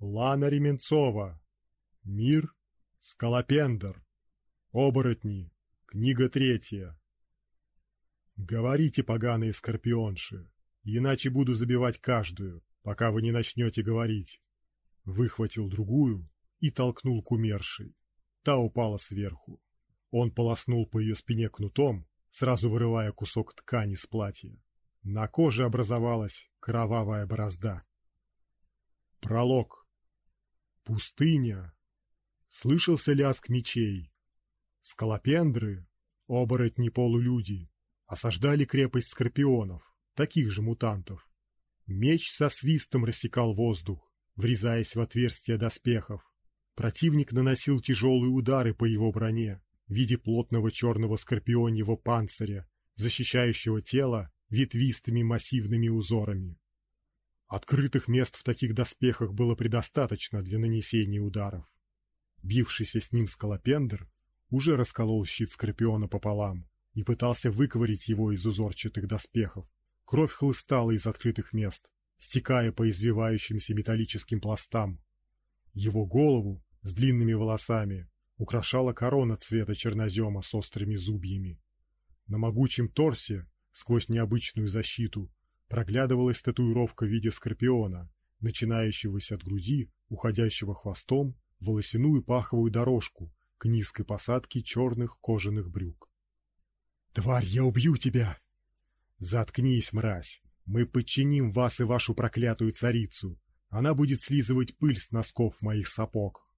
Лана Ременцова. Мир. Скалопендр. Оборотни. Книга третья. Говорите, поганые скорпионши, иначе буду забивать каждую, пока вы не начнете говорить. Выхватил другую и толкнул к умершей. Та упала сверху. Он полоснул по ее спине кнутом, сразу вырывая кусок ткани с платья. На коже образовалась кровавая борозда. Пролог. Пустыня. Слышался лязг мечей. Скалопендры, оборотни-полулюди, осаждали крепость скорпионов, таких же мутантов. Меч со свистом рассекал воздух, врезаясь в отверстия доспехов. Противник наносил тяжелые удары по его броне в виде плотного черного скорпионьего панциря, защищающего тело ветвистыми массивными узорами. Открытых мест в таких доспехах было предостаточно для нанесения ударов. Бившийся с ним скалопендр уже расколол щит скорпиона пополам и пытался выковырить его из узорчатых доспехов. Кровь хлыстала из открытых мест, стекая по извивающимся металлическим пластам. Его голову с длинными волосами украшала корона цвета чернозема с острыми зубьями. На могучем торсе, сквозь необычную защиту, проглядывалась татуировка в виде скорпиона, начинающегося от груди, уходящего хвостом в волосяную паховую дорожку к низкой посадке черных кожаных брюк. Тварь, я убью тебя! Заткнись, мразь! Мы подчиним вас и вашу проклятую царицу. Она будет слизывать пыль с носков моих сапог.